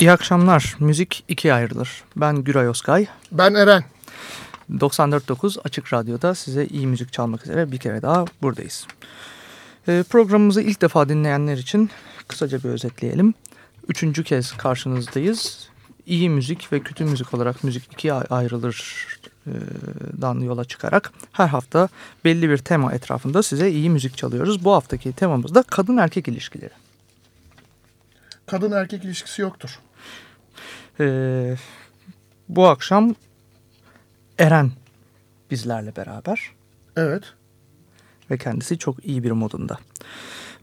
İyi akşamlar. Müzik ikiye ayrılır. Ben Güray Oskay. Ben Eren. 94.9 Açık Radyo'da size iyi müzik çalmak üzere bir kere daha buradayız. Ee, programımızı ilk defa dinleyenler için kısaca bir özetleyelim. Üçüncü kez karşınızdayız. İyi müzik ve kötü müzik olarak müzik ikiye ayrılır dan yola çıkarak her hafta belli bir tema etrafında size iyi müzik çalıyoruz. Bu haftaki temamız da kadın erkek ilişkileri. Kadın erkek ilişkisi yoktur. Ee, bu akşam Eren bizlerle beraber. Evet. Ve kendisi çok iyi bir modunda.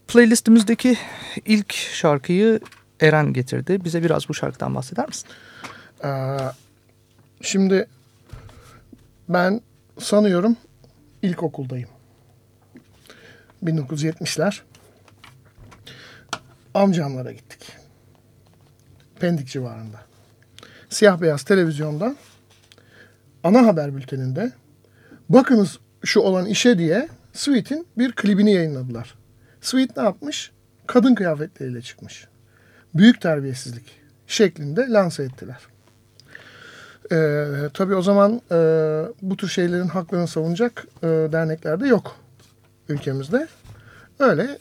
Playlistimizdeki ilk şarkıyı Eren getirdi. Bize biraz bu şarkıdan bahseder misin? Ee, şimdi ben sanıyorum ilkokuldayım. 1970'ler. Amcamlara gittik. Pendik civarında. Siyah beyaz televizyonda ana haber bülteninde bakınız şu olan işe diye Sweet'in bir klibini yayınladılar. Sweet ne yapmış? Kadın kıyafetleriyle çıkmış. Büyük terbiyesizlik şeklinde lanse ettiler. Ee, tabii o zaman e, bu tür şeylerin haklarını savunacak e, dernekler de yok ülkemizde. Öyle.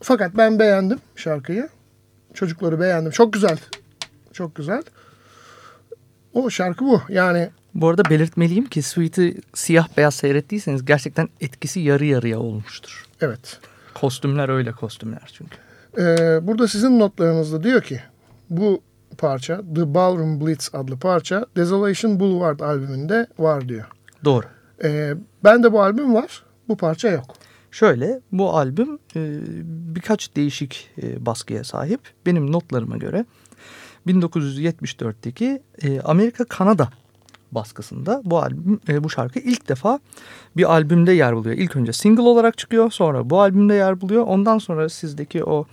Fakat ben beğendim şarkıyı. Çocukları beğendim. Çok güzel. Çok güzel. O şarkı bu. Yani bu arada belirtmeliyim ki Sweet'i siyah beyaz seyrettiyseniz gerçekten etkisi yarı yarıya olmuştur. Evet. Kostümler öyle kostümler çünkü. Ee, burada sizin notlarınızda diyor ki bu parça The Ballroom Blitz adlı parça Desolation Boulevard albümünde var diyor. Doğru. Ee, ben de bu albüm var. Bu parça yok. Şöyle bu albüm e, birkaç değişik e, baskıya sahip. Benim notlarıma göre 1974'teki e, Amerika-Kanada baskısında bu albüm e, bu şarkı ilk defa bir albümde yer buluyor. İlk önce single olarak çıkıyor sonra bu albümde yer buluyor. Ondan sonra sizdeki o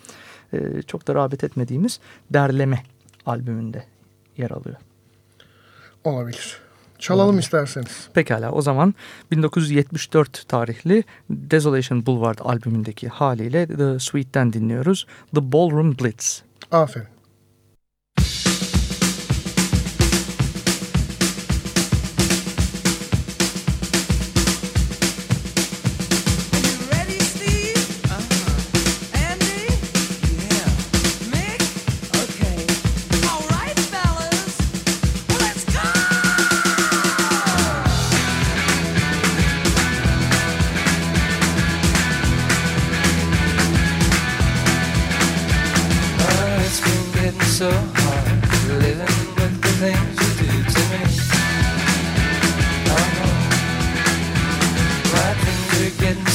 e, çok da rağbet etmediğimiz derleme albümünde yer alıyor. Olabilir. Çalalım Olabilir. isterseniz. Pekala o zaman 1974 tarihli Desolation Boulevard albümündeki haliyle The Sweet'ten dinliyoruz. The Ballroom Blitz. Aferin.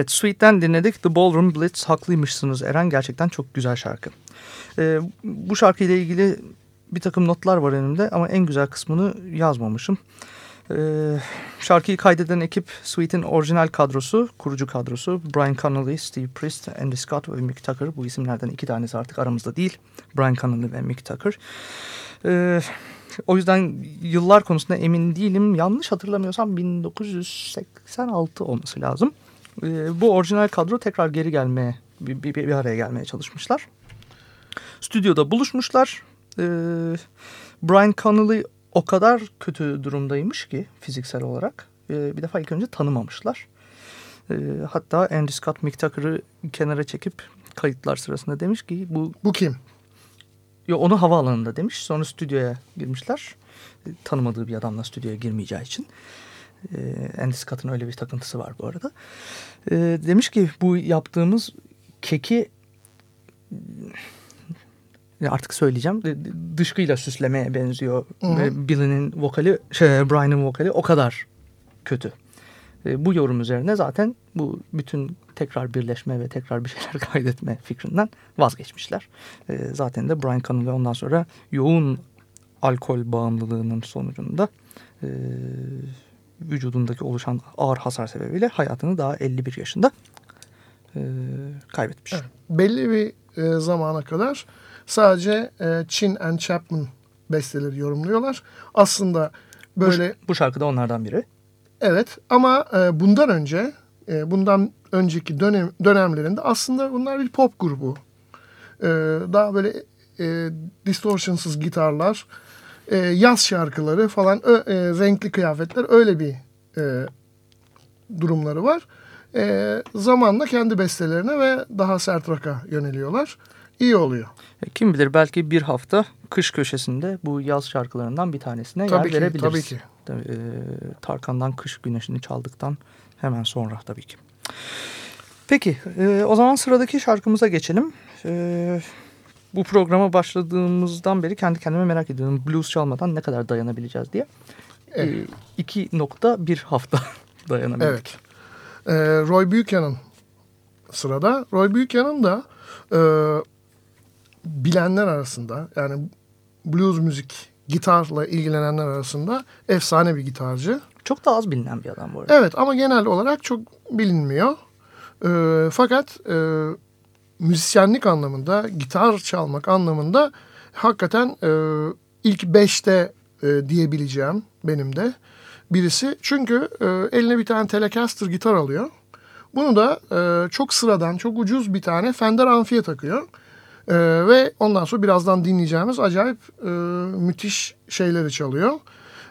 Evet Sweet'ten dinledik. The Ballroom Blitz haklıymışsınız Eren. Gerçekten çok güzel şarkı. Ee, bu şarkıyla ilgili bir takım notlar var önümde ama en güzel kısmını yazmamışım. Ee, şarkıyı kaydeden ekip Sweet'in orijinal kadrosu, kurucu kadrosu Brian Connolly, Steve Priest, Andy Scott ve Mick Tucker. Bu isimlerden iki tanesi artık aramızda değil. Brian Connolly ve Mick Tucker. Ee, o yüzden yıllar konusunda emin değilim. Yanlış hatırlamıyorsam 1986 olması lazım. Ee, bu orijinal kadro tekrar geri gelmeye, bir, bir, bir araya gelmeye çalışmışlar. Stüdyoda buluşmuşlar. Ee, Brian Connolly o kadar kötü durumdaymış ki fiziksel olarak. Ee, bir defa ilk önce tanımamışlar. Ee, hatta Andy Scott Mick Tucker'ı kenara çekip kayıtlar sırasında demiş ki bu... Bu kim? Yo, onu havaalanında demiş. Sonra stüdyoya girmişler. Tanımadığı bir adamla stüdyoya girmeyeceği için. Ee, Andy Scott'ın öyle bir takıntısı var bu arada. Ee, demiş ki bu yaptığımız keki artık söyleyeceğim dışkıyla süslemeye benziyor. Ve Billy'nin vokali, şey, Brian'ın vokali o kadar kötü. E, bu yorum üzerine zaten bu bütün tekrar birleşme ve tekrar bir şeyler kaydetme fikrinden vazgeçmişler. E, zaten de Brian Connolly ondan sonra yoğun alkol bağımlılığının sonucunda e, vücudundaki oluşan ağır hasar sebebiyle hayatını daha 51 yaşında e, kaybetmiş. Evet, belli bir e, zamana kadar sadece e, Chin and Chapman besteleri yorumluyorlar. Aslında böyle... Bu, bu şarkı da onlardan biri. Evet ama e, bundan önce, e, bundan önceki dönem dönemlerinde aslında bunlar bir pop grubu. E, daha böyle e, distortionsız gitarlar, e, yaz şarkıları falan, ö, e, renkli kıyafetler öyle bir e, durumları var. E, zamanla kendi bestelerine ve daha sert rock'a yöneliyorlar. İyi oluyor. E, kim bilir belki bir hafta kış köşesinde bu yaz şarkılarından bir tanesine tabii yer ki, verebiliriz. Tabii ki. Tabii, e, Tarkan'dan Kış Güneşini çaldıktan hemen sonra tabii ki. Peki e, o zaman sıradaki şarkımıza geçelim. E, bu programa başladığımızdan beri kendi kendime merak ediyorum. Blues çalmadan ne kadar dayanabileceğiz diye. Evet. E, 2.1 hafta dayanabildik. Evet. E, Roy Buchanan sırada. Roy Buchanan da e, bilenler arasında yani blues müzik, gitarla ilgilenenler arasında efsane bir gitarcı. Çok da az bilinen bir adam bu arada. Evet ama genel olarak çok bilinmiyor. E, fakat e, müzisyenlik anlamında, gitar çalmak anlamında hakikaten e, ilk beşte e, diyebileceğim benim de birisi. Çünkü e, eline bir tane Telecaster gitar alıyor. Bunu da e, çok sıradan, çok ucuz bir tane Fender Amfi'ye takıyor. Ee, ve ondan sonra birazdan dinleyeceğimiz acayip e, müthiş şeyleri çalıyor.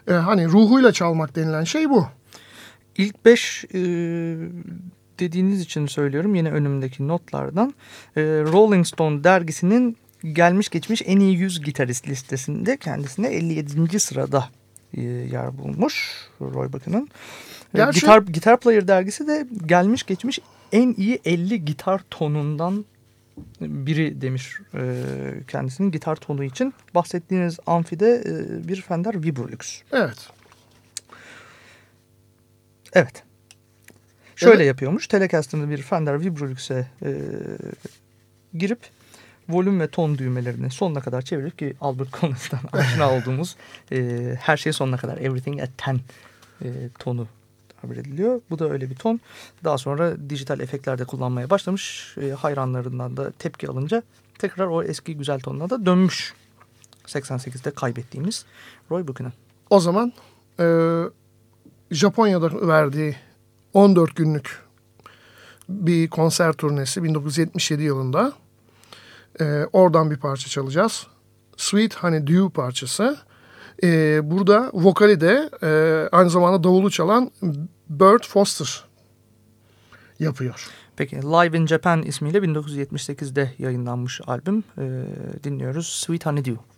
E, hani ruhuyla çalmak denilen şey bu. İlk beş e, dediğiniz için söylüyorum yine önümdeki notlardan. E, Rolling Stone dergisinin gelmiş geçmiş en iyi 100 gitarist listesinde kendisine 57. sırada e, yer bulmuş Roy Buck'ın. E, Gerçi... Gitar, Gitar Player dergisi de gelmiş geçmiş en iyi 50 gitar tonundan biri demiş e, kendisinin gitar tonu için. Bahsettiğiniz amfide e, bir Fender Vibrolux. Evet. Evet. Şöyle evet. yapıyormuş. Telecaster'ında bir Fender Vibrolux'e e, girip volüm ve ton düğmelerini sonuna kadar çevirip ki Albert Collins'tan aşina olduğumuz e, her şey sonuna kadar everything at 10 e, tonu tabir ediliyor. Bu da öyle bir ton. Daha sonra dijital efektlerde kullanmaya başlamış. E, hayranlarından da tepki alınca tekrar o eski güzel tonuna da dönmüş. 88'de kaybettiğimiz Roy Buchanan. O zaman e, Japonya'da verdiği 14 günlük bir konser turnesi 1977 yılında. E, oradan bir parça çalacağız. Sweet Honey Dew parçası. E, burada vokali de e, aynı zamanda davulu çalan Bert Foster yapıyor. Peki Live in Japan ismiyle 1978'de yayınlanmış albüm e, dinliyoruz. Sweet Honeydew.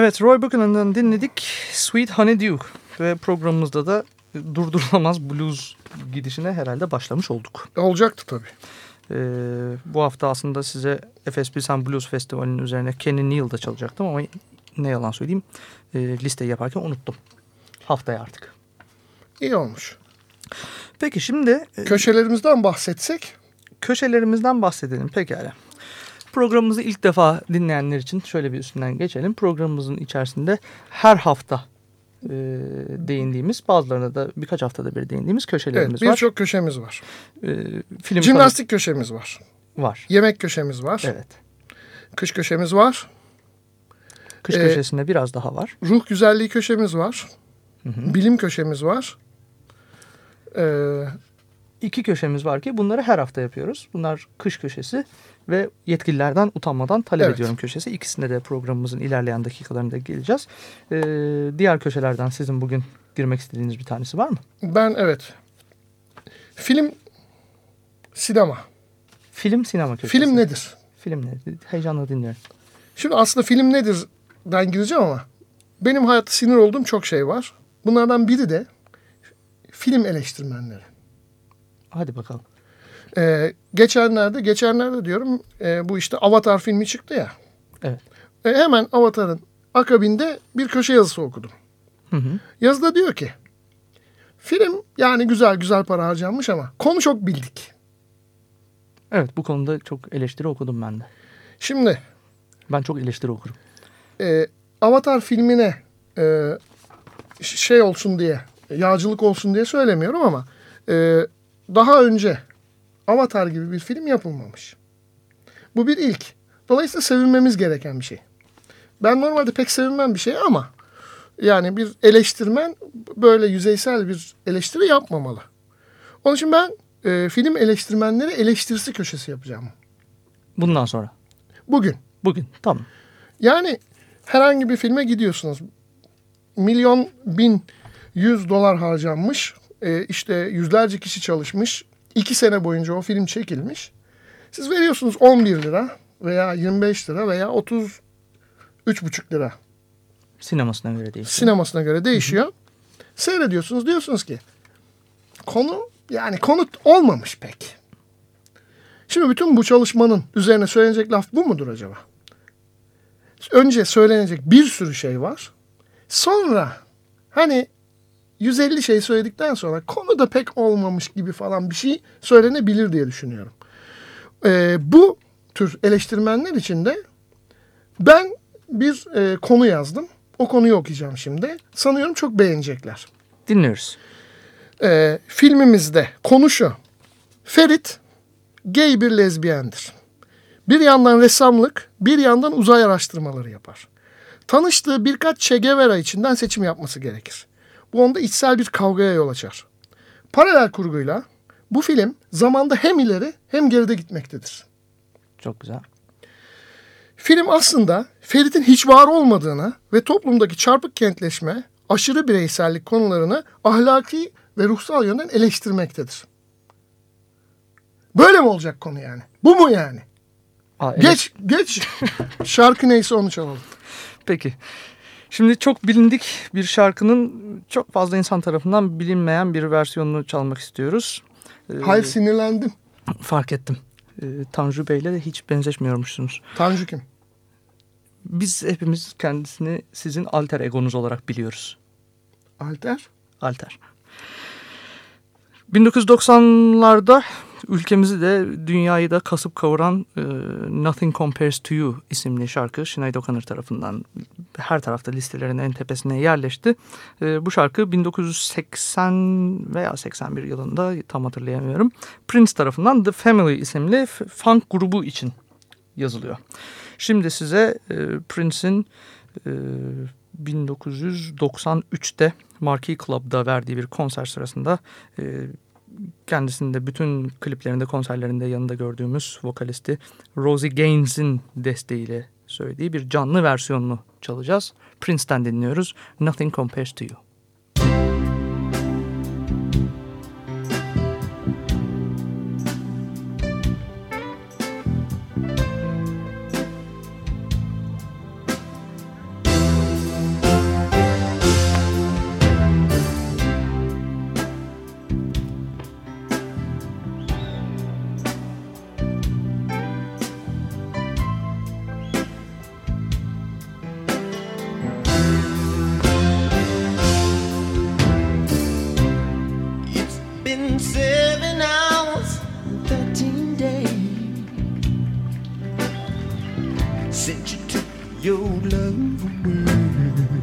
Evet Roy Buchanan'dan dinledik Sweet Honeydew ve programımızda da durdurulamaz blues gidişine herhalde başlamış olduk. Olacaktı tabii. Ee, bu hafta aslında size FSP Sun Blues Festivali'nin üzerine Kenny Neal'da çalacaktım ama ne yalan söyleyeyim e, listeyi yaparken unuttum. Haftaya artık. İyi olmuş. Peki şimdi... E, Köşelerimizden bahsetsek? Köşelerimizden bahsedelim pekala. Programımızı ilk defa dinleyenler için şöyle bir üstünden geçelim. Programımızın içerisinde her hafta e, değindiğimiz bazılarına da birkaç haftada bir değindiğimiz köşelerimiz evet, bir var. Birçok köşemiz var. E, film Jimnastik konu... köşemiz var. Var. Yemek köşemiz var. Evet. Kış köşemiz var. Kış ee, köşesinde biraz daha var. Ruh güzelliği köşemiz var. Hı hı. Bilim köşemiz var. Ee, İki köşemiz var ki bunları her hafta yapıyoruz. Bunlar kış köşesi ve yetkililerden utanmadan talep evet. ediyorum köşesi. İkisinde de programımızın ilerleyen dakikalarında geleceğiz. Ee, diğer köşelerden sizin bugün girmek istediğiniz bir tanesi var mı? Ben evet. Film, sinema. Film, sinema köşesi. Film nedir? Film nedir? Heyecanla dinliyorum. Şimdi aslında film nedir ben gireceğim ama benim hayatta sinir olduğum çok şey var. Bunlardan biri de film eleştirmenleri. Hadi bakalım. Ee, geçenlerde, geçenlerde diyorum e, bu işte Avatar filmi çıktı ya. Evet. E, hemen Avatar'ın akabinde bir köşe yazısı okudum. Hı hı. Yazıda diyor ki film yani güzel güzel para harcanmış ama konu çok bildik. Evet bu konuda çok eleştiri okudum ben de. Şimdi. Ben çok eleştiri okurum. E, Avatar filmine e, şey olsun diye, yağcılık olsun diye söylemiyorum ama e, daha önce Avatar gibi bir film yapılmamış. Bu bir ilk. Dolayısıyla sevinmemiz gereken bir şey. Ben normalde pek sevinmem bir şey ama yani bir eleştirmen böyle yüzeysel bir eleştiri yapmamalı. Onun için ben e, film eleştirmenleri eleştirisi köşesi yapacağım. Bundan sonra? Bugün. Bugün tamam. Yani herhangi bir filme gidiyorsunuz. Milyon, bin, yüz dolar harcanmış. E, işte yüzlerce kişi çalışmış. İki sene boyunca o film çekilmiş. Siz veriyorsunuz 11 lira veya 25 lira veya 33,5 lira. Sinemasına göre değişiyor. Sinemasına göre değişiyor. Hı hı. Seyrediyorsunuz diyorsunuz ki konu yani konu olmamış pek. Şimdi bütün bu çalışmanın üzerine söylenecek laf bu mudur acaba? Önce söylenecek bir sürü şey var. Sonra hani 150 şey söyledikten sonra konu da pek olmamış gibi falan bir şey söylenebilir diye düşünüyorum. Ee, bu tür eleştirmenler için de ben bir e, konu yazdım. O konuyu okuyacağım şimdi. Sanıyorum çok beğenecekler. Dinliyoruz. Ee, filmimizde konu şu. Ferit gay bir lezbiyendir. Bir yandan ressamlık, bir yandan uzay araştırmaları yapar. Tanıştığı birkaç Che Guevara içinden seçim yapması gerekir. Bu onda içsel bir kavgaya yol açar. Paralel kurguyla bu film zamanda hem ileri hem geride gitmektedir. Çok güzel. Film aslında Ferit'in hiç var olmadığını ve toplumdaki çarpık kentleşme, aşırı bireysellik konularını ahlaki ve ruhsal yönden eleştirmektedir. Böyle mi olacak konu yani? Bu mu yani? Aa, evet. Geç, geç. Şarkı neyse onu çalalım. Peki. Şimdi çok bilindik bir şarkının çok fazla insan tarafından bilinmeyen bir versiyonunu çalmak istiyoruz. Ee, Hayır sinirlendim. Fark ettim. Ee, Tanju Bey'le de hiç benzeşmiyormuşsunuz. Tanju kim? Biz hepimiz kendisini sizin alter egonuz olarak biliyoruz. Alter? Alter. 1990'larda ülkemizi de dünyayı da kasıp kavuran e, Nothing Compares to You isimli şarkı Sinead O'Connor tarafından her tarafta listelerin en tepesine yerleşti. E, bu şarkı 1980 veya 81 yılında tam hatırlayamıyorum. Prince tarafından The Family isimli funk grubu için yazılıyor. Şimdi size e, Prince'in e, 1993'te Marquee Club'da verdiği bir konser sırasında e, kendisinde bütün kliplerinde konserlerinde yanında gördüğümüz vokalisti Rosie Gaines'in desteğiyle söylediği bir canlı versiyonunu çalacağız. Prince'ten dinliyoruz. Nothing Compares to You. 有了风雨。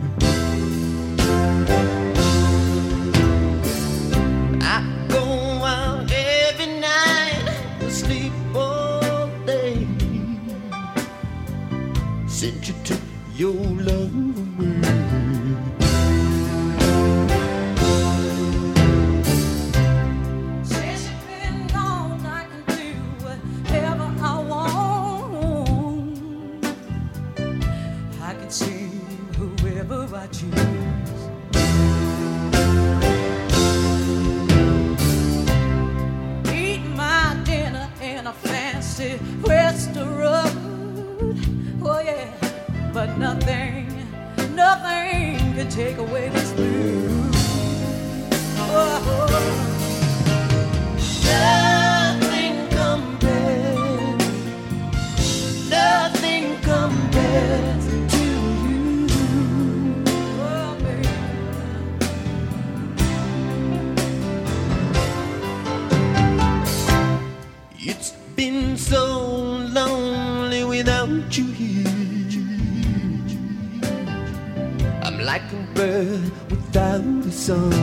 sun.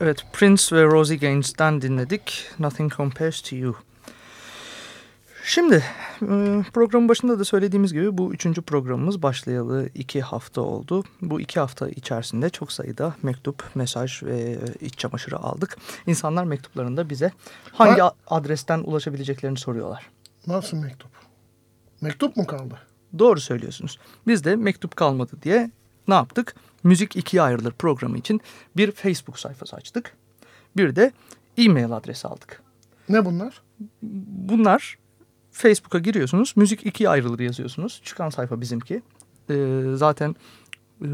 Evet Prince ve Rosie Gaines'ten dinledik. Nothing Compares to You. Şimdi e, programın başında da söylediğimiz gibi bu üçüncü programımız başlayalı iki hafta oldu. Bu iki hafta içerisinde çok sayıda mektup, mesaj ve iç çamaşırı aldık. İnsanlar mektuplarında bize hangi Ha- adresten ulaşabileceklerini soruyorlar. Nasıl mektup? Mektup mu kaldı? Doğru söylüyorsunuz. Biz de mektup kalmadı diye ne yaptık? Müzik ikiye ayrılır programı için bir Facebook sayfası açtık. Bir de e-mail adresi aldık. Ne bunlar? Bunlar Facebook'a giriyorsunuz. Müzik ikiye ayrılır yazıyorsunuz. Çıkan sayfa bizimki. Ee, zaten e,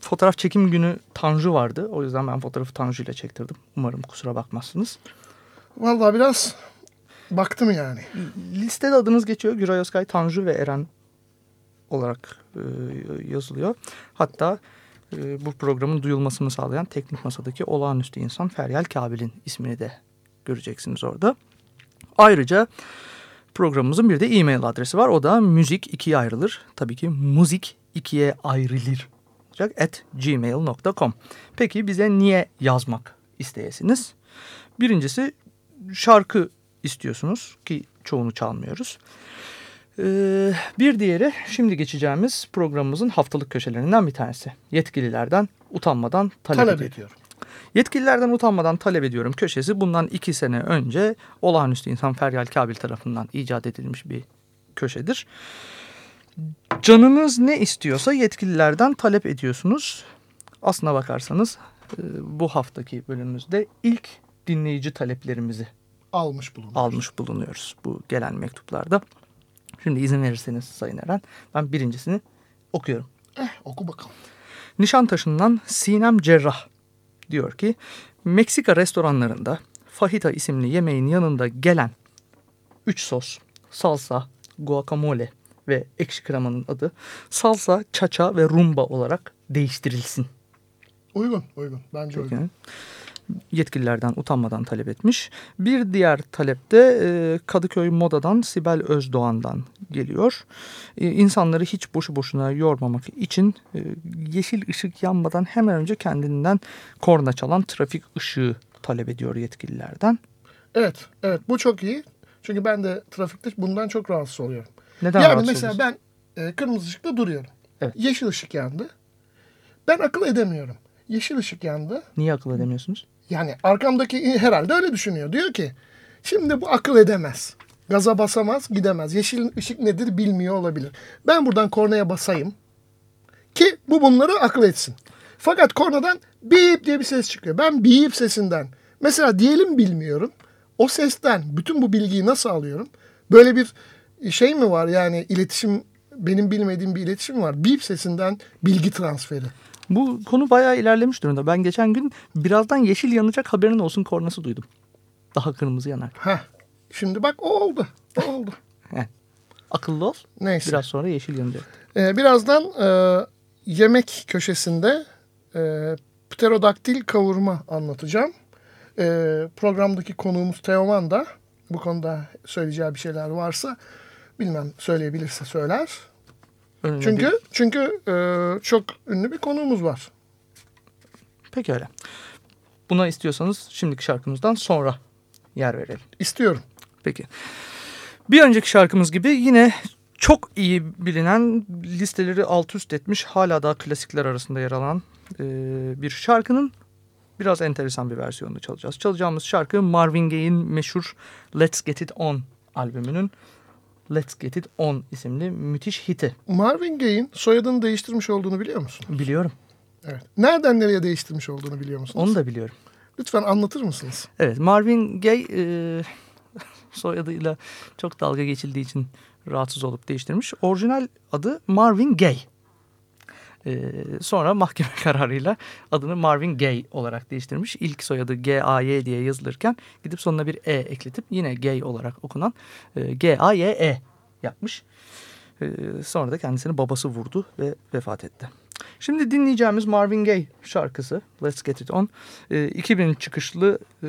fotoğraf çekim günü Tanju vardı. O yüzden ben fotoğrafı Tanju ile çektirdim. Umarım kusura bakmazsınız. Vallahi biraz baktım yani. Listede adınız geçiyor. Güray Özkay, Tanju ve Eren olarak e, yazılıyor. Hatta e, bu programın duyulmasını sağlayan teknik masadaki olağanüstü insan Feryal Kabil'in ismini de göreceksiniz orada. Ayrıca programımızın bir de e-mail adresi var. O da müzik ikiye ayrılır. Tabii ki müzik ikiye ayrılır olacak at gmail.com. Peki bize niye yazmak isteyesiniz? Birincisi şarkı istiyorsunuz ki çoğunu çalmıyoruz. Ee, bir diğeri şimdi geçeceğimiz programımızın haftalık köşelerinden bir tanesi. Yetkililerden utanmadan talep, Talep ediyorum. ediyorum. Yetkililerden utanmadan talep ediyorum köşesi bundan iki sene önce olağanüstü insan Feryal Kabil tarafından icat edilmiş bir köşedir. Canınız ne istiyorsa yetkililerden talep ediyorsunuz. Aslına bakarsanız e, bu haftaki bölümümüzde ilk dinleyici taleplerimizi Almış bulundu. almış bulunuyoruz bu gelen mektuplarda. Şimdi izin verirseniz Sayın Eren ben birincisini okuyorum. Eh oku bakalım. Nişantaşı'ndan Sinem Cerrah diyor ki Meksika restoranlarında fajita isimli yemeğin yanında gelen 3 sos, salsa, guacamole ve ekşi kremanın adı salsa, çaça ve rumba olarak değiştirilsin. Uygun uygun. Bence uygun. Yetkililerden utanmadan talep etmiş. Bir diğer talep de e, Kadıköy Moda'dan Sibel Özdoğan'dan geliyor. E, insanları hiç boşu boşuna yormamak için e, yeşil ışık yanmadan hemen önce kendinden korna çalan trafik ışığı talep ediyor yetkililerden. Evet evet bu çok iyi. Çünkü ben de trafikte bundan çok rahatsız oluyorum. Neden yani rahatsız mesela ben e, kırmızı ışıkta duruyorum. Evet. Yeşil ışık yandı. Ben akıl edemiyorum. Yeşil ışık yandı. Niye akıl edemiyorsunuz? Yani arkamdaki herhalde öyle düşünüyor. Diyor ki şimdi bu akıl edemez. Gaza basamaz gidemez. Yeşil ışık nedir bilmiyor olabilir. Ben buradan kornaya basayım ki bu bunları akıl etsin. Fakat kornadan bip diye bir ses çıkıyor. Ben bip sesinden mesela diyelim bilmiyorum. O sesten bütün bu bilgiyi nasıl alıyorum? Böyle bir şey mi var yani iletişim benim bilmediğim bir iletişim var. Bip sesinden bilgi transferi. Bu konu bayağı ilerlemiş durumda. Ben geçen gün birazdan yeşil yanacak haberin olsun kornası duydum. Daha kırmızı yanar. Heh. Şimdi bak o oldu. O oldu. Akıllı ol. Neyse. Biraz sonra yeşil yanacak. Ee, birazdan e, yemek köşesinde e, pterodaktil kavurma anlatacağım. E, programdaki konuğumuz Teoman da bu konuda söyleyeceği bir şeyler varsa bilmem söyleyebilirse söyler. Önüne Çünkü bir- çünkü e, çok ünlü bir konuğumuz var. Peki öyle. Buna istiyorsanız şimdiki şarkımızdan sonra yer verelim. İstiyorum. Peki. Bir önceki şarkımız gibi yine çok iyi bilinen listeleri alt üst etmiş hala daha klasikler arasında yer alan e, bir şarkının biraz enteresan bir versiyonunu çalacağız. Çalacağımız şarkı Marvin Gaye'in meşhur Let's Get It On albümünün Let's Get It On isimli müthiş hiti. Marvin Gaye'in soyadını değiştirmiş olduğunu biliyor musun? Biliyorum. Evet. Nereden nereye değiştirmiş olduğunu biliyor musunuz? Onu da biliyorum. Lütfen anlatır mısınız? Evet Marvin Gaye e, soyadıyla çok dalga geçildiği için rahatsız olup değiştirmiş. Orijinal adı Marvin Gaye. E, sonra mahkeme kararıyla adını Marvin Gaye olarak değiştirmiş. İlk soyadı G-A-Y diye yazılırken gidip sonuna bir E ekletip yine Gaye olarak okunan e, G-A-Y-E yapmış. E, sonra da kendisini babası vurdu ve vefat etti. Şimdi dinleyeceğimiz Marvin Gaye şarkısı Let's Get It On. E, 2000 çıkışlı e,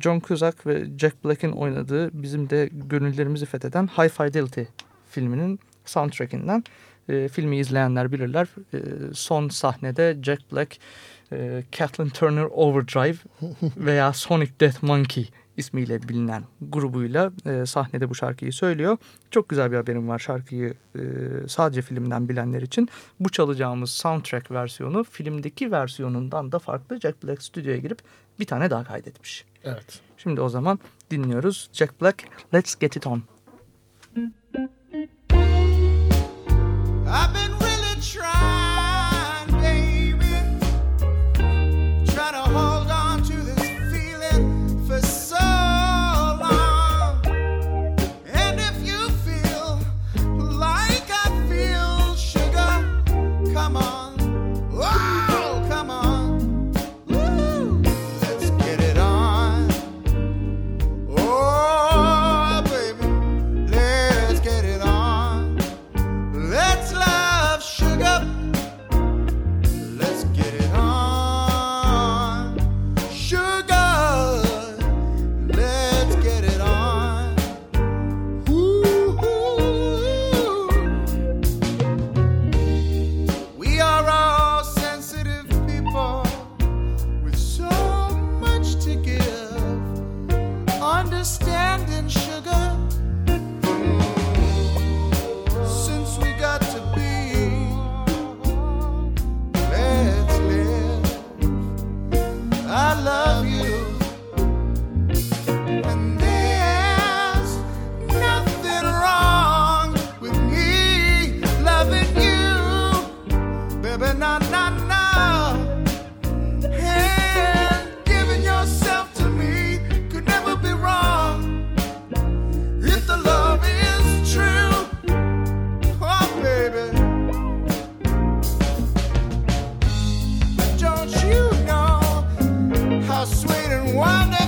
John Cusack ve Jack Black'in oynadığı bizim de gönüllerimizi fetheden High Fidelity filminin soundtrackinden e, filmi izleyenler bilirler. E, son sahnede Jack Black, e, Kathleen Turner Overdrive veya Sonic Death Monkey ismiyle bilinen grubuyla e, sahnede bu şarkıyı söylüyor. Çok güzel bir haberim var şarkıyı e, sadece filmden bilenler için. Bu çalacağımız soundtrack versiyonu filmdeki versiyonundan da farklı Jack Black stüdyoya girip bir tane daha kaydetmiş. Evet. Şimdi o zaman dinliyoruz Jack Black Let's Get It On. Müzik I've been One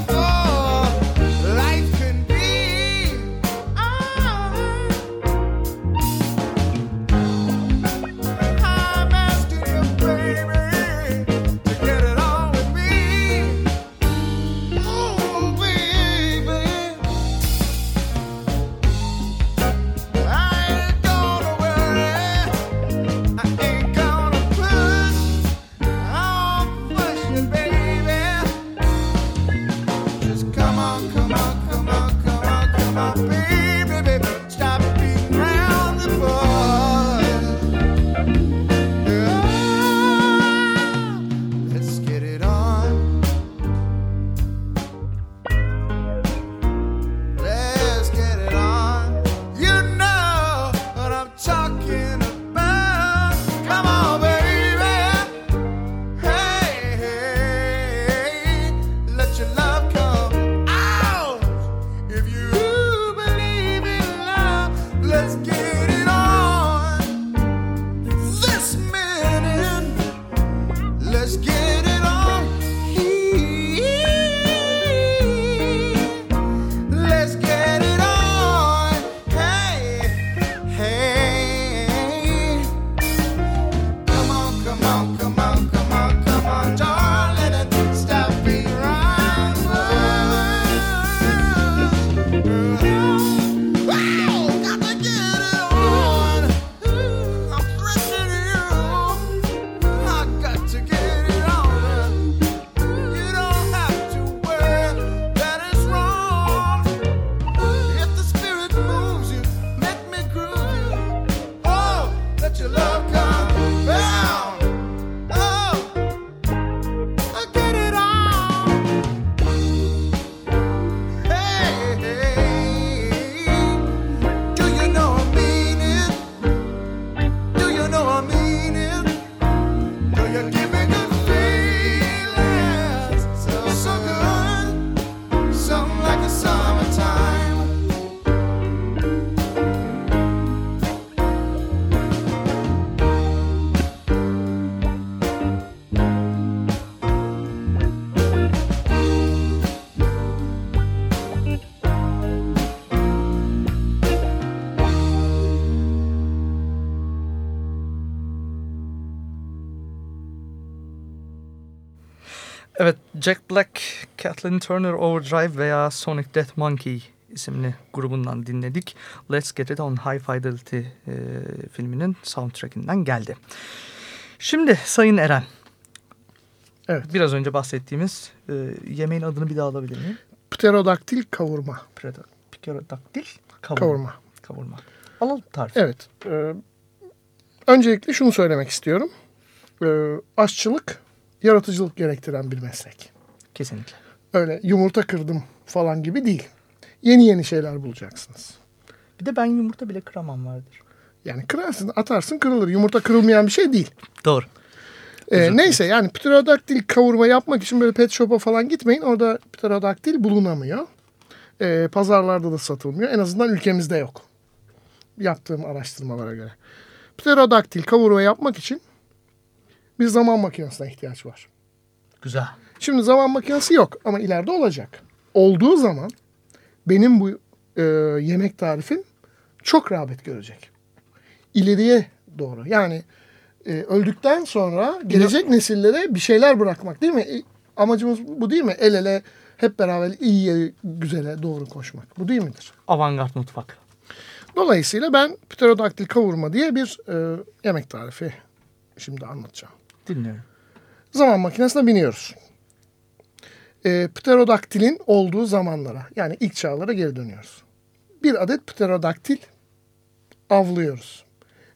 Jack Black, Kathleen Turner Overdrive veya Sonic Death Monkey isimli grubundan dinledik. Let's Get It On High Fidelity e, filminin soundtrackinden geldi. Şimdi Sayın Eren. Evet. Biraz önce bahsettiğimiz e, yemeğin adını bir daha alabilir miyim? Pterodaktil kavurma. Pterodaktil kavurma. Kavurma. kavurma. Alalım tarifi. Evet. E, öncelikle şunu söylemek istiyorum. E, aşçılık yaratıcılık gerektiren bir meslek. Kesinlikle. Öyle yumurta kırdım falan gibi değil. Yeni yeni şeyler bulacaksınız. Bir de ben yumurta bile kıramam vardır. Yani kırarsın, atarsın, kırılır. Yumurta kırılmayan bir şey değil. Doğru. Ee, neyse yani pterodaktil kavurma yapmak için böyle pet shop'a falan gitmeyin. Orada pterodaktil bulunamıyor. Ee, pazarlarda da satılmıyor. En azından ülkemizde yok. Yaptığım araştırmalara göre. Pterodaktil kavurma yapmak için bir zaman makinesine ihtiyaç var. Güzel. Şimdi zaman makinesi yok ama ileride olacak. Olduğu zaman benim bu e, yemek tarifim çok rağbet görecek. İleriye doğru. Yani e, öldükten sonra gelecek nesillere bir şeyler bırakmak değil mi? E, amacımız bu değil mi? El ele hep beraber iyiye güzele doğru koşmak. Bu değil midir? Avantgard mutfak. Dolayısıyla ben pterodaktil kavurma diye bir e, yemek tarifi şimdi anlatacağım. Dinliyorum. Zaman makinesine biniyoruz. E, pterodaktilin olduğu zamanlara yani ilk çağlara geri dönüyoruz. Bir adet pterodaktil avlıyoruz.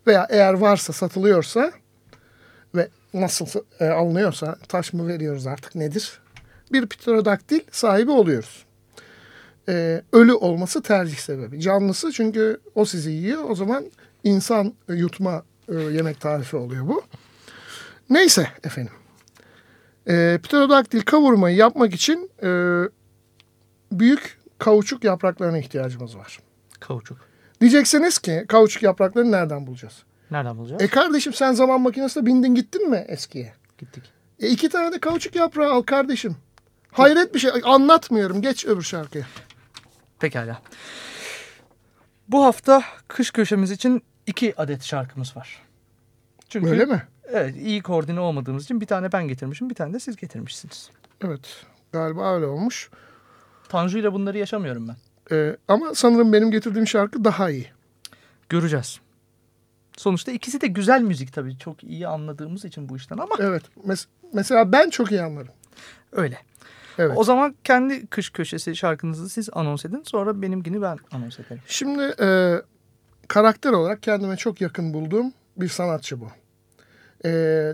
Veya eğer varsa satılıyorsa ve nasıl e, alınıyorsa taş mı veriyoruz artık nedir? Bir pterodaktil sahibi oluyoruz. E, ölü olması tercih sebebi. Canlısı çünkü o sizi yiyor. O zaman insan yutma e, yemek tarifi oluyor bu. Neyse efendim. E, pterodaktil kavurmayı yapmak için e, büyük kauçuk yapraklarına ihtiyacımız var. Kauçuk. Diyeceksiniz ki kauçuk yapraklarını nereden bulacağız? Nereden bulacağız? E kardeşim sen zaman makinesine bindin gittin mi eskiye? Gittik. E iki tane de kauçuk yaprağı al kardeşim. Hayret bir şey. Anlatmıyorum. Geç öbür şarkıya. Pekala. Bu hafta kış köşemiz için iki adet şarkımız var. Çünkü Öyle mi? Evet iyi koordine olmadığımız için bir tane ben getirmişim bir tane de siz getirmişsiniz. Evet. Galiba öyle olmuş. Tanju ile bunları yaşamıyorum ben. E, ama sanırım benim getirdiğim şarkı daha iyi. Göreceğiz. Sonuçta ikisi de güzel müzik tabii. Çok iyi anladığımız için bu işten ama Evet. Mes- mesela ben çok iyi anlarım. öyle. Evet. O zaman kendi kış köşesi şarkınızı siz anons edin. Sonra benimkini ben anons ederim. Şimdi e, karakter olarak kendime çok yakın bulduğum bir sanatçı bu. E,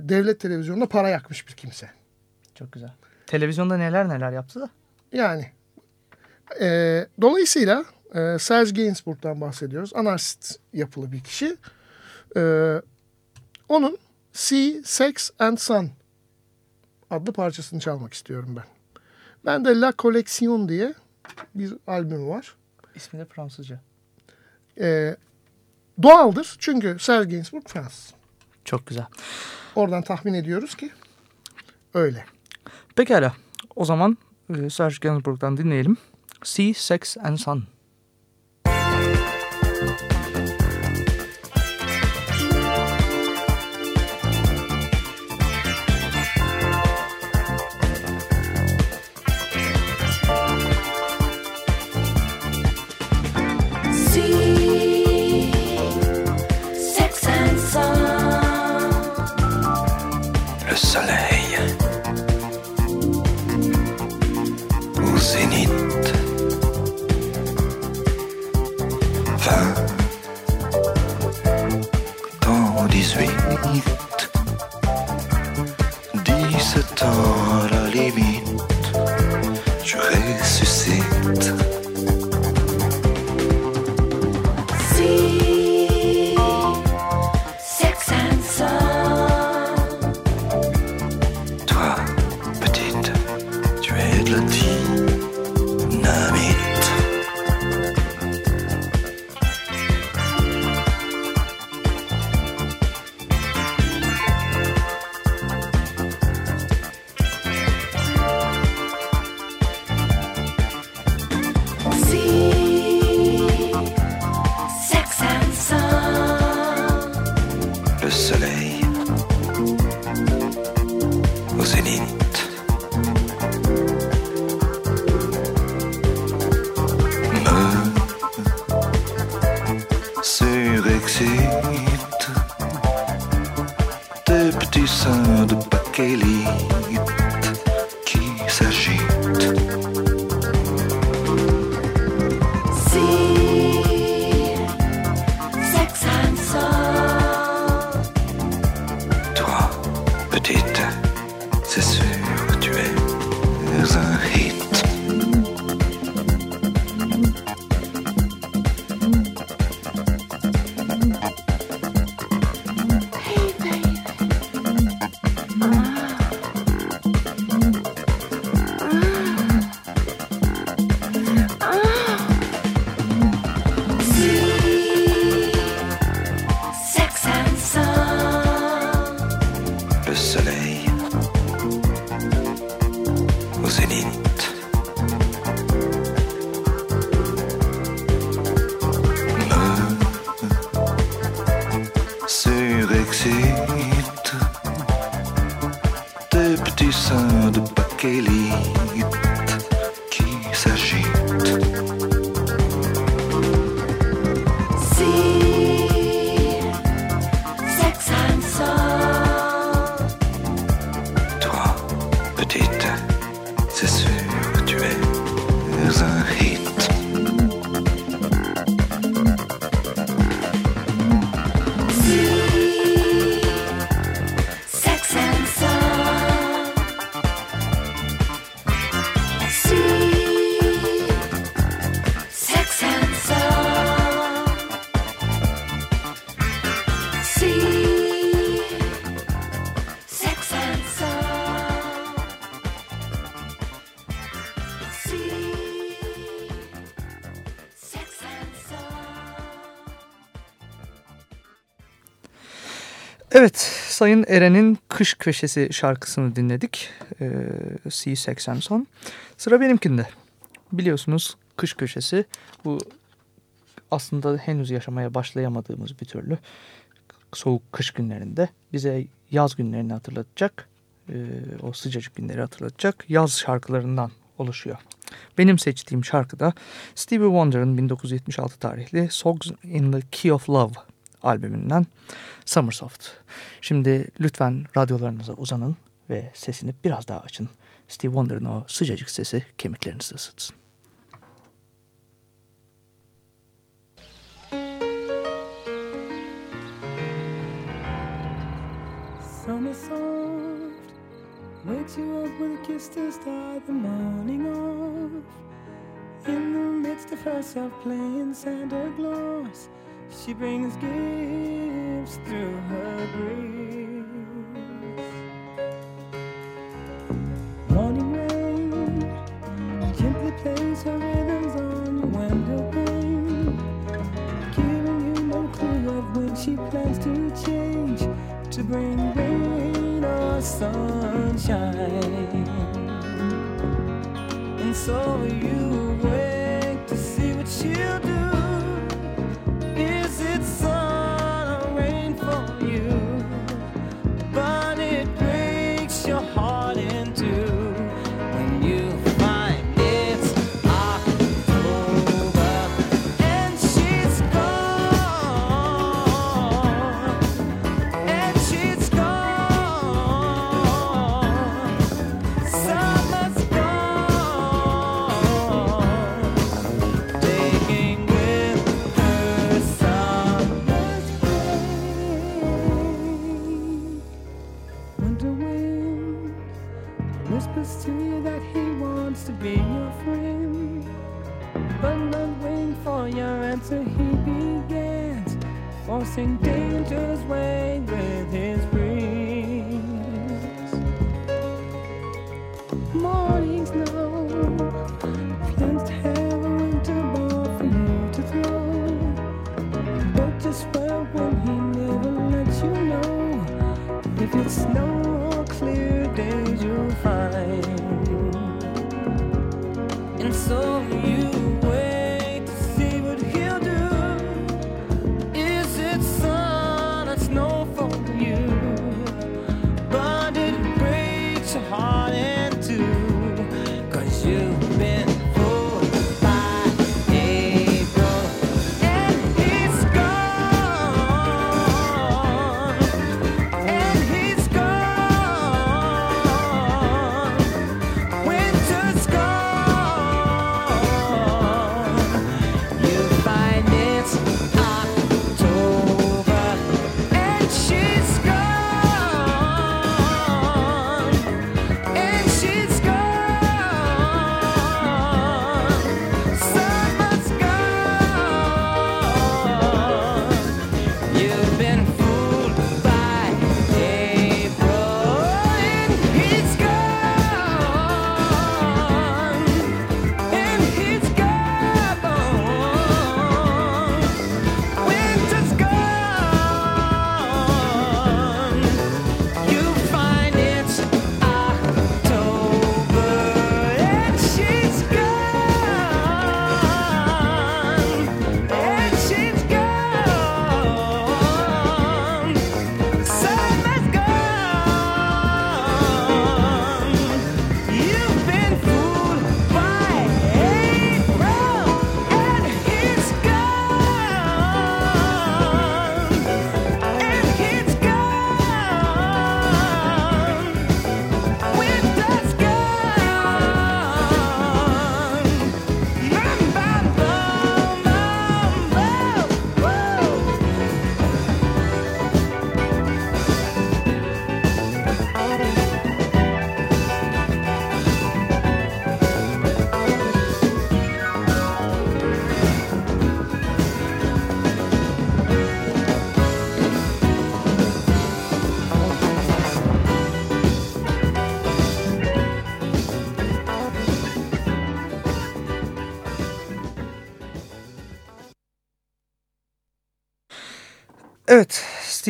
devlet televizyonunda para yakmış bir kimse. Çok güzel. Televizyonda neler neler yaptı da. Yani e, dolayısıyla e, Serge Gainsbourg'dan bahsediyoruz. Anarşist yapılı bir kişi. E, onun Sea, Sex and Sun adlı parçasını çalmak istiyorum ben. Ben de La Collection diye bir albüm var. İsmi de Fransızca. E, doğaldır çünkü Serge Gainsbourg Fransız. Çok güzel. Oradan tahmin ediyoruz ki öyle. Pekala. O zaman e, Serge Gainsbourg'dan dinleyelim. Sea, Sex and Sun. Sayın Eren'in Kış Köşesi şarkısını dinledik. Ee, C80 son. Sıra benimkinde. Biliyorsunuz Kış Köşesi bu aslında henüz yaşamaya başlayamadığımız bir türlü soğuk kış günlerinde bize yaz günlerini hatırlatacak, e, o sıcacık günleri hatırlatacak yaz şarkılarından oluşuyor. Benim seçtiğim şarkı da Stevie Wonder'ın 1976 tarihli Songs in the Key of Love albümünden Summersoft. Şimdi lütfen radyolarınıza uzanın ve sesini biraz daha açın. Steve Wonder'ın o sıcacık sesi kemiklerinizi ısıtsın. Summer soft wakes you up with a kiss to start the morning off. In the midst of herself playing Santa Claus, she brings gifts through her grace. Morning rain gently plays her rhythms on your window pane, giving you no clue of when she plans to change to bring rain or sunshine. And so you wait to see what she'll do.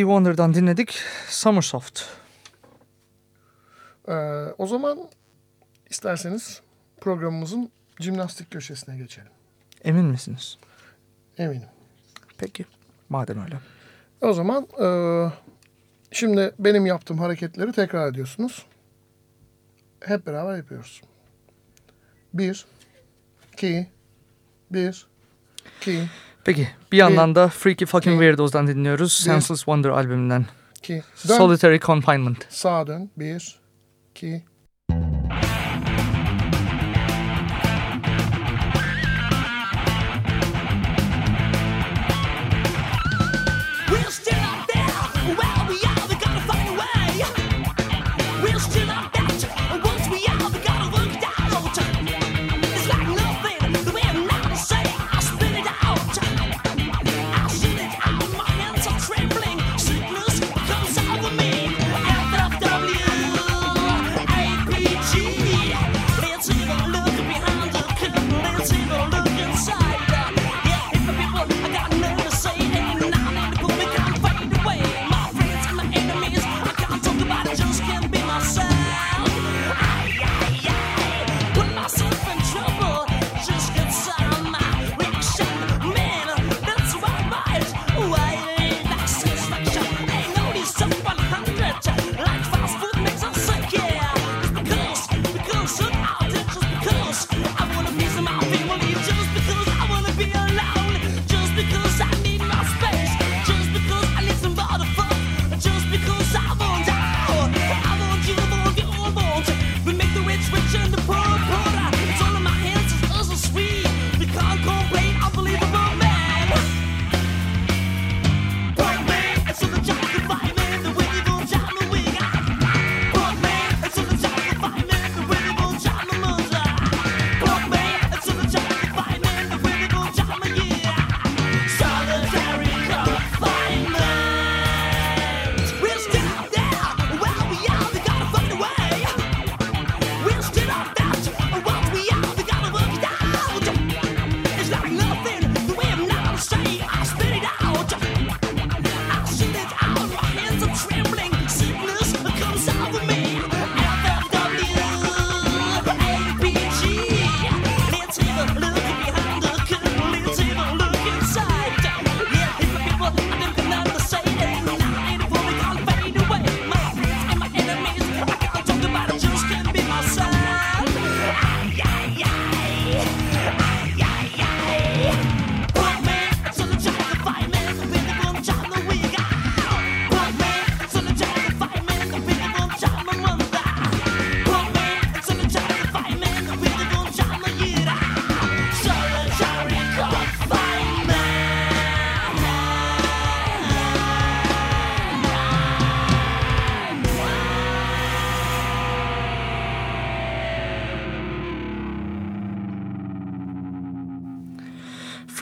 Steve Wonder'dan dinledik. Summersoft. Ee, o zaman isterseniz programımızın jimnastik köşesine geçelim. Emin misiniz? Eminim. Peki. Madem öyle. O zaman e, şimdi benim yaptığım hareketleri tekrar ediyorsunuz. Hep beraber yapıyoruz. Bir, iki, bir, iki, Peki bir yandan da Freaky Fucking Weirdo's'dan dinliyoruz. Senseless Wonder albümünden. 2, Solitary Confinement. Sağa dön. 1, 2,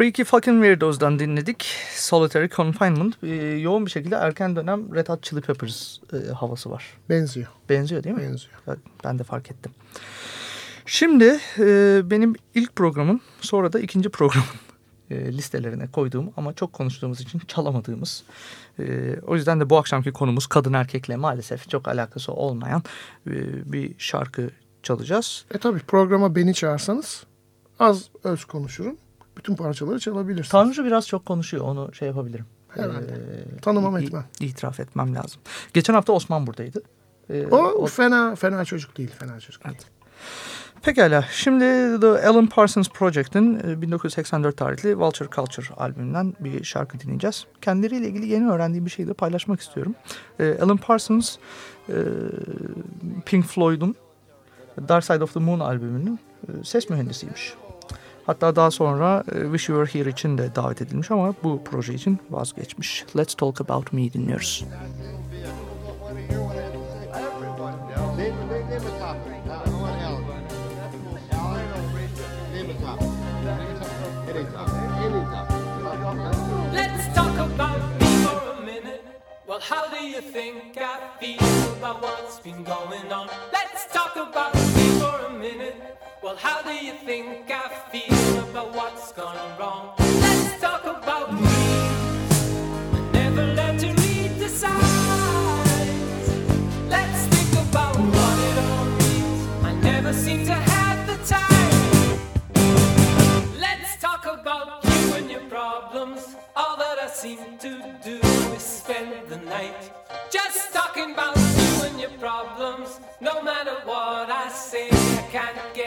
Freaky Fucking Weirdo's'dan dinledik. Solitary Confinement. Ee, yoğun bir şekilde erken dönem Red Hot Chili Peppers e, havası var. benziyor. Benziyor değil mi? Benziyor. Ben de fark ettim. Şimdi e, benim ilk programın sonra da ikinci programın e, listelerine koyduğum ama çok konuştuğumuz için çalamadığımız. e, o yüzden de bu akşamki konumuz kadın erkekle maalesef çok alakası olmayan e, bir şarkı çalacağız. E tabi programa beni çağırsanız az öz konuşurum. Bütün parçaları çalabilirsiniz. Tanrıcı biraz çok konuşuyor onu şey yapabilirim. Herhalde. E, Tanımam etmem. itiraf etmem lazım. Geçen hafta Osman buradaydı. E, O, fena fena çocuk değil. Fena çocuk değil. Pekala. Şimdi The Alan Parsons Project'in e, 1984 tarihli Vulture Culture albümünden bir şarkı dinleyeceğiz. Kendileriyle ilgili yeni öğrendiğim bir şeyi de paylaşmak istiyorum. E, Alan Parsons e, Pink Floyd'un Dark Side of the Moon albümünün e, ses mühendisiymiş. Hatta daha sonra e, Wish You Were Here için de davet edilmiş ama bu proje için vazgeçmiş. Let's Talk About Me dinliyoruz. Let's talk about. Well, how do you think I feel about what's been going on? Let's talk about Well, how do you think I feel about what's gone wrong? Let's talk about me. I never learn to read the signs. Let's think about what it all means. I never seem to have the time. Let's talk about you and your problems. All that I seem to do is spend the night just talking about you and your problems. No matter what I say, I can't get.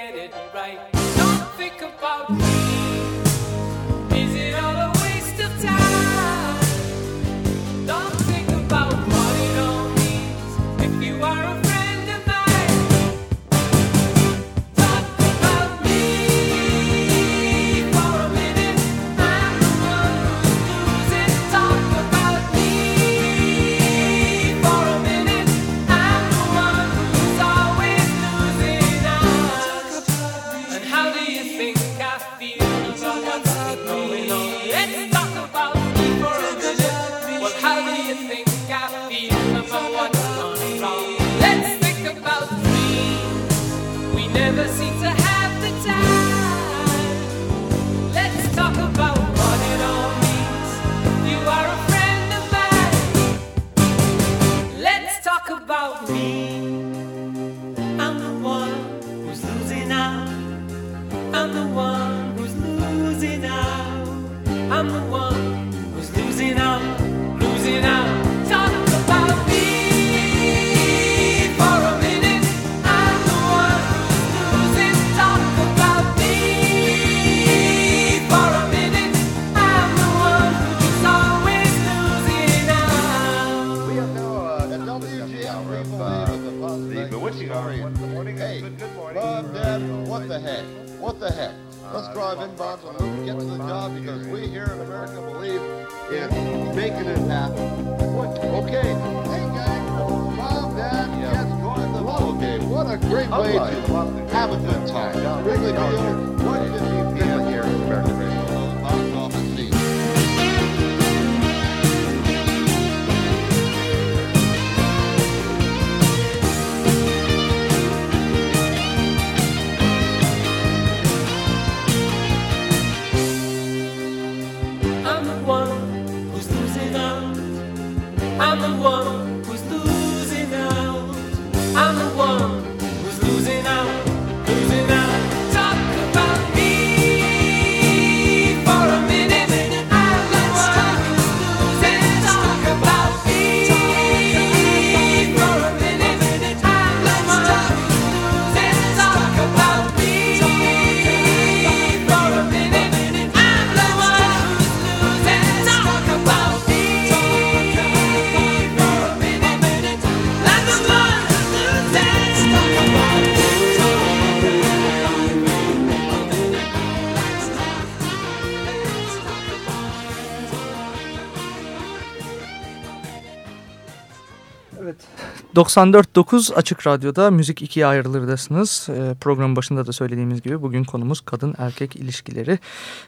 94.9 Açık Radyo'da Müzik ikiye ayrılırdasınız. Ee, programın başında da söylediğimiz gibi bugün konumuz kadın erkek ilişkileri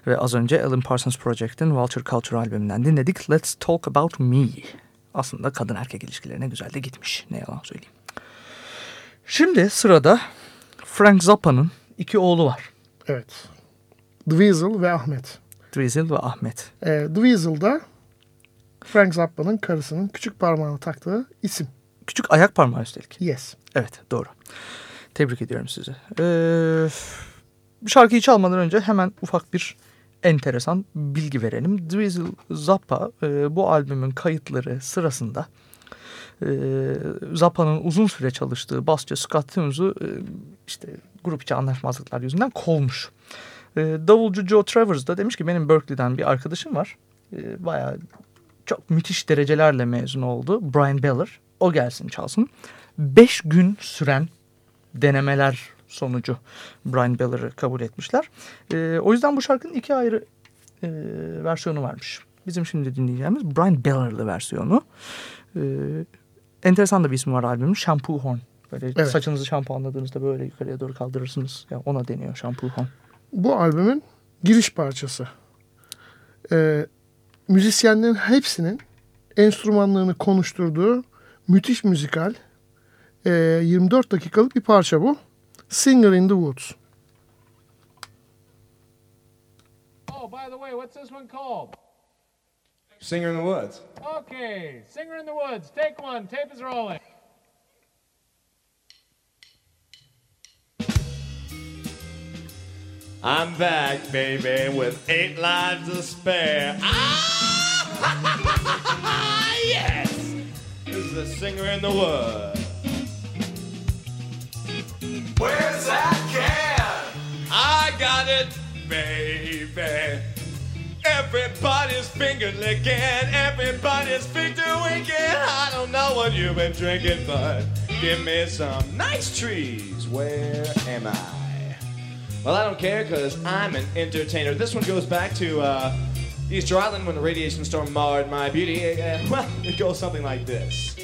ve az önce Alan Parsons Project'in Vulture Culture albümünden dinledik. Let's Talk About Me. Aslında kadın erkek ilişkilerine güzel de gitmiş. Ne yalan söyleyeyim. Şimdi sırada Frank Zappa'nın iki oğlu var. Evet. Dweezil ve Ahmet. Drizil ve Ahmet. Ee, Dweezil da Frank Zappa'nın karısının küçük parmağına taktığı isim. Küçük ayak parmağı üstelik. Yes. Evet doğru. Tebrik ediyorum sizi. Ee, şarkıyı çalmadan önce hemen ufak bir enteresan bilgi verelim. Dweezil Zappa e, bu albümün kayıtları sırasında e, Zappa'nın uzun süre çalıştığı basçı Scott Tunes'u e, işte grup içi anlaşmazlıklar yüzünden kovmuş. E, davulcu Joe Travers da demiş ki benim Berkeley'den bir arkadaşım var. E, bayağı çok müthiş derecelerle mezun oldu. Brian Beller. O gelsin çalsın. Beş gün süren denemeler sonucu Brian Beller'ı kabul etmişler. E, o yüzden bu şarkının iki ayrı e, versiyonu varmış. Bizim şimdi dinleyeceğimiz Brian Beller'lı versiyonu. E, enteresan da bir ismi var albümün. Shampoo Horn. Böyle Evet. saçınızı şampuanladığınızda böyle yukarıya doğru kaldırırsınız. Ya ona deniyor Shampoo Horn. Bu albümün giriş parçası. Ee, müzisyenlerin hepsinin enstrümanlarını konuşturduğu müthiş müzikal ee, 24 dakikalık bir parça bu. Singer in the Woods. Oh, by the way, what's this one called? Singer in the Woods. Okay, Singer in the Woods. Take one. Tape is rolling. I'm back, baby, with eight lives to spare. Ah! yes! The singer in the wood. Where's that can? I got it, baby. Everybody's finger licking, everybody's finger winking. I don't know what you've been drinking, but give me some nice trees. Where am I? Well, I don't care because I'm an entertainer. This one goes back to uh, Easter Island when the radiation storm marred my beauty. Well, it goes something like this.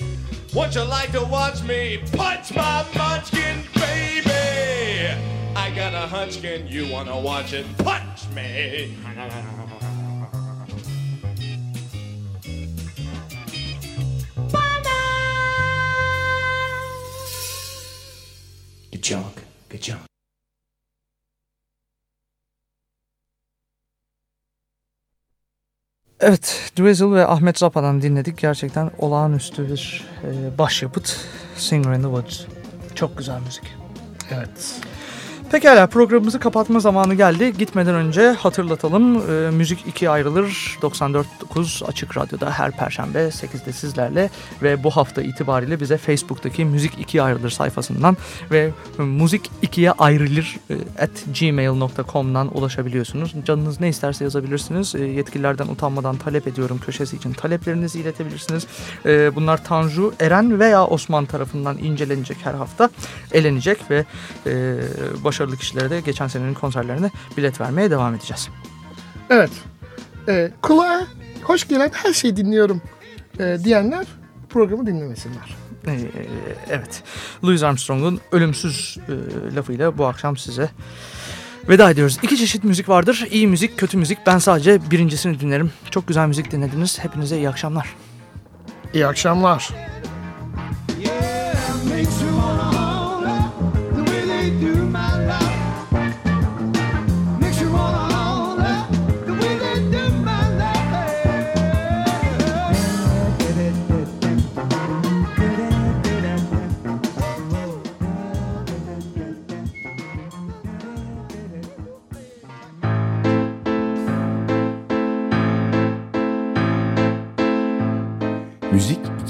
Would you like to watch me punch my munchkin, baby? I got a hunchkin, you wanna watch it punch me? Good job. Good job. Evet, Drizzle ve Ahmet Zapa'dan dinledik. Gerçekten olağanüstü bir e, başyapıt. Singer in the Woods. Çok güzel müzik. Evet. Pekala programımızı kapatma zamanı geldi. Gitmeden önce hatırlatalım. E, müzik ikiye ayrılır. 94.9 Açık Radyo'da her perşembe 8'de sizlerle ve bu hafta itibariyle bize Facebook'taki Müzik ikiye ayrılır sayfasından ve müzik ikiye ayrılır e, at gmail.com'dan ulaşabiliyorsunuz. Canınız ne isterse yazabilirsiniz. E, yetkililerden utanmadan talep ediyorum köşesi için taleplerinizi iletebilirsiniz. E, bunlar Tanju, Eren veya Osman tarafından incelenecek her hafta. Elenecek ve e, başarılı kişilere de geçen senenin konserlerine bilet vermeye devam edeceğiz. Evet. Ee, kulağa hoş gelen her şeyi dinliyorum ee, diyenler programı dinlemesinler. Ee, evet. Louis Armstrong'un ölümsüz e, lafıyla bu akşam size veda ediyoruz. İki çeşit müzik vardır. İyi müzik, kötü müzik. Ben sadece birincisini dinlerim. Çok güzel müzik dinlediniz. Hepinize iyi akşamlar. İyi akşamlar. Makes you wanna holler the way they do